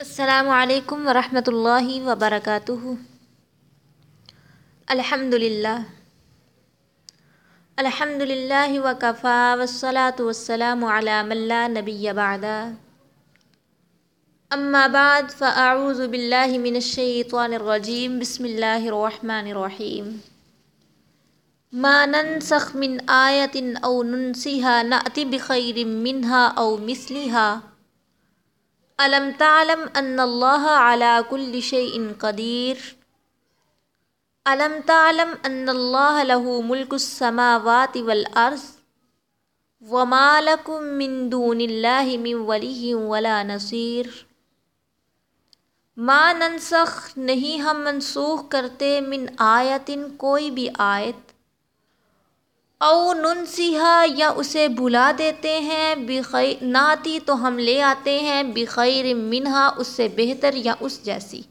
السلام علیکم ورحمۃ اللہ وبرکاتہ۔ الحمد للہ الحمد للہ وکفا والصلاة والسلام علی من لا نبی بعد۔ اما بعد، فاعوذ باللہ من الشیطان الرجیم۔ بسم اللہ الرحمن الرحیم۔ ما ننسخ من آیت او ننسیها، نأتی بخیر منها او مثلها۔ علم تعلم ان اللہ علی کل شیء قدیر۔ علم تعلم ان اللہ له ملک السماوات والارض وما لکم من دون اللہ من ولی ولا نصیر۔ ما ننسخ، نہیں ہم منسوخ کرتے من آیتن، کوئی بھی آیت۔ او ننسیحا یا اسے بھلا دیتے ہیں بخیر ناتی تو ہم لے آتے ہیں بخیر منہا اس سے بہتر یا اس جیسی۔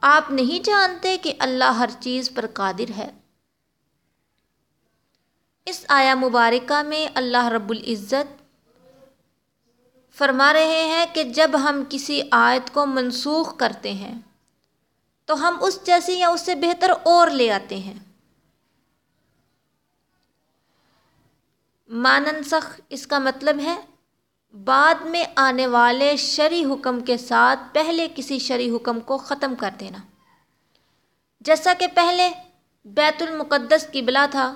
آپ نہیں جانتے کہ اللہ ہر چیز پر قادر ہے۔ اس آیا مبارکہ میں اللہ رب العزت فرما رہے ہیں کہ جب ہم کسی آیت کو منسوخ کرتے ہیں تو ہم اس جیسی یا اس سے بہتر اور لے آتے ہیں۔ ماننسخ اس کا مطلب ہے، بعد میں آنے والے شرع حکم کے ساتھ پہلے کسی شرع حکم کو ختم کر دینا۔ جیسا کہ پہلے بیت المقدس قبلہ تھا،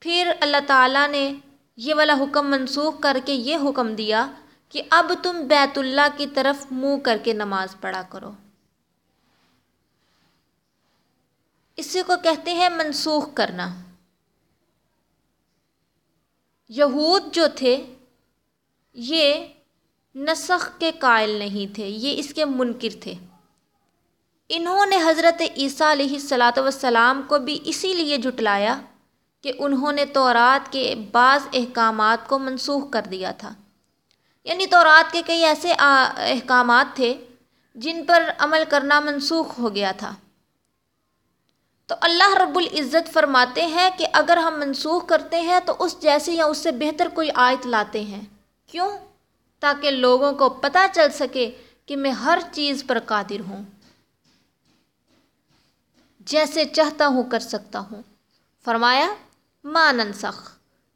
پھر اللہ تعالیٰ نے یہ والا حکم منسوخ کر کے یہ حکم دیا کہ اب تم بیت اللہ کی طرف منہ کر کے نماز پڑھا کرو۔ اسی کو کہتے ہیں منسوخ کرنا۔ یہود جو تھے، یہ نسخ کے قائل نہیں تھے، یہ اس کے منکر تھے۔ انہوں نے حضرت عیسیٰ علیہ الصلاۃ والسلام کو بھی اسی لیے جھٹلایا کہ انہوں نے تورات کے بعض احکامات کو منسوخ کر دیا تھا۔ یعنی تورات کے کئی ایسے احکامات تھے جن پر عمل کرنا منسوخ ہو گیا تھا۔ تو اللہ رب العزت فرماتے ہیں کہ اگر ہم منسوخ کرتے ہیں تو اس جیسے یا اس سے بہتر کوئی آیت لاتے ہیں۔ کیوں؟ تاکہ لوگوں کو پتہ چل سکے کہ میں ہر چیز پر قادر ہوں۔ جیسے چاہتا ہوں کر سکتا ہوں۔ فرمایا ما ننسخ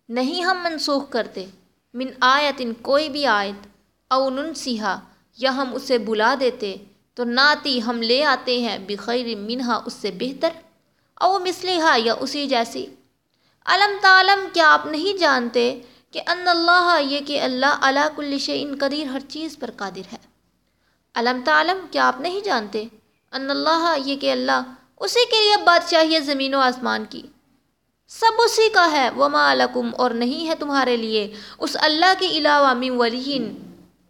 نہیں ہم منسوخ کرتے۔ من آیت ان کوئی بھی آیت، او ننسیحا یا ہم اسے بلا دیتے۔ تو ناتی ہم لے آتے ہیں، بخیر منہا، اس سے بہتر۔ او مثلہا یا اسی جیسی۔ علم تعلم کیا آپ نہیں جانتے کہ ان اللہ یہ کہ اللہ علا کل شیء قدیر ہر چیز پر قادر ہے؟ علم تعلم کیا آپ نہیں جانتے ان اللہ یہ کہ اللہ اسی کے لیے بادشاہی زمین و آسمان کی؟ سب اسی کا ہے، وما لکم اور نہیں ہے تمہارے لیے۔ اس اللہ کے علاوہ من ولین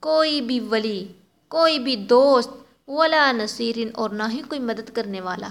کوئی بھی ولی، کوئی بھی دوست، ولا نصیرن اور نہ ہی کوئی مدد کرنے والا۔